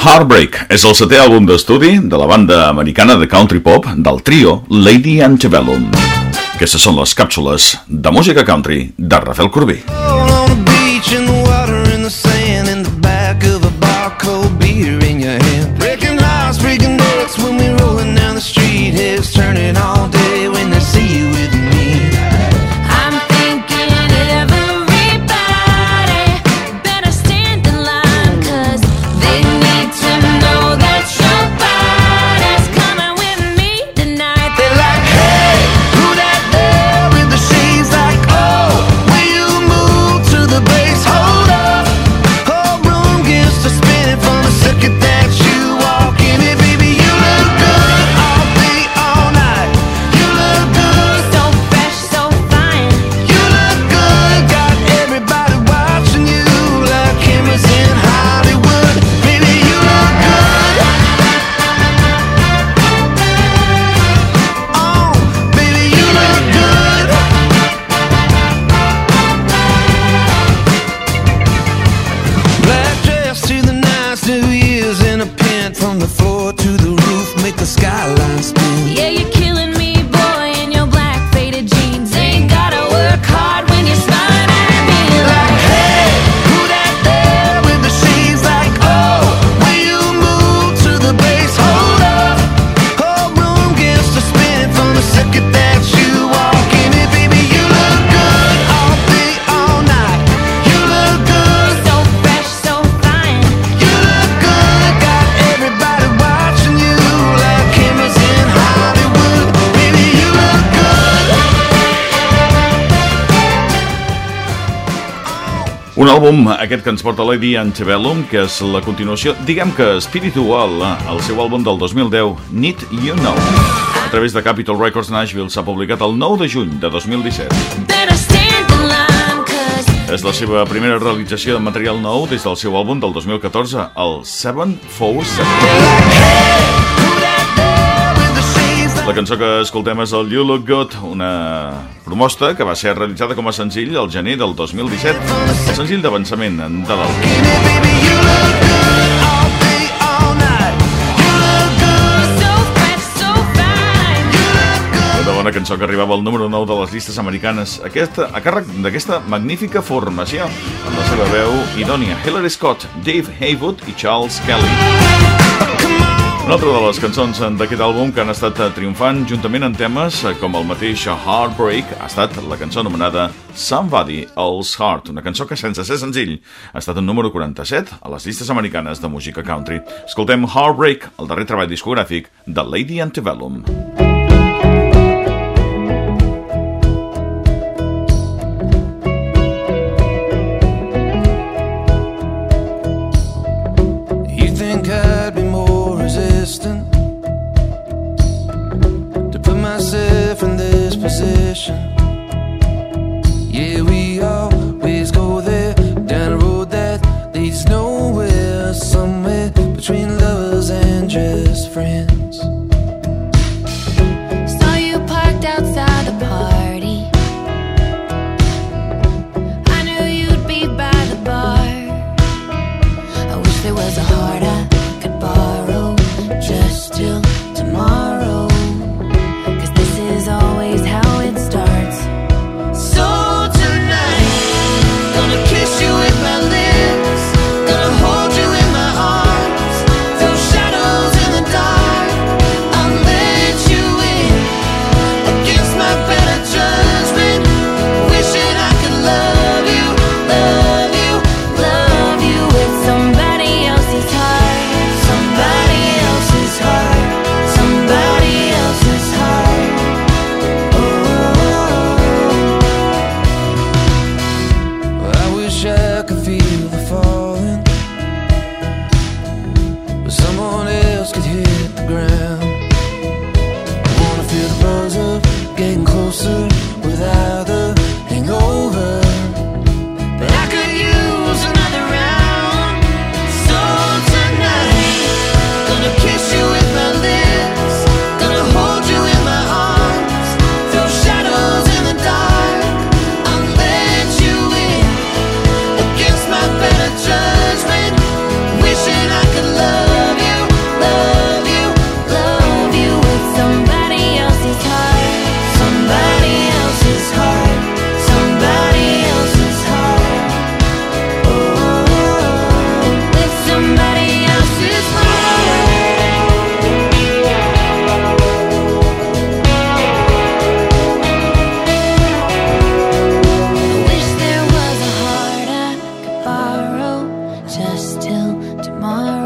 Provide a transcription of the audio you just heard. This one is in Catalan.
Heartbreak és el setè àlbum d'estudi de la banda americana de country pop del trio Lady Antebellum. Aquestes són les càpsules de música country de Rafael Corbí. Un àlbum, aquest que ens porta Lady Antebellum, que és la continuació, diguem que espiritual, al seu àlbum del 2010, Need You Know. A través de Capitol Records Nashville s'ha publicat el 9 de juny de 2017. Better stand in line 'cause És la seva primera realització de material nou des del seu àlbum del 2014, el 747. La cançó que escoltem és el You Look Good, una proposta que va ser realitzada com a senzill el gener del 2017, el senzill d'avançament de l'àlbum. Bona cançó que arribava al número 9 de les llistes americanes, aquesta, a càrrec d'aquesta magnífica formació, amb la seva veu idònia, Hillary Scott, Dave Haywood i Charles Kelly. Una altra de les cançons d'aquest àlbum que han estat triomfant juntament en temes com el mateix Heartbreak ha estat la cançó anomenada Somebody Else Heart, una cançó que sense ser senzill ha estat el número 47 a les llistes americanes de música country. Escoltem Heartbreak, el darrer treball discogràfic de Lady Antebellum. You just till tomorrow.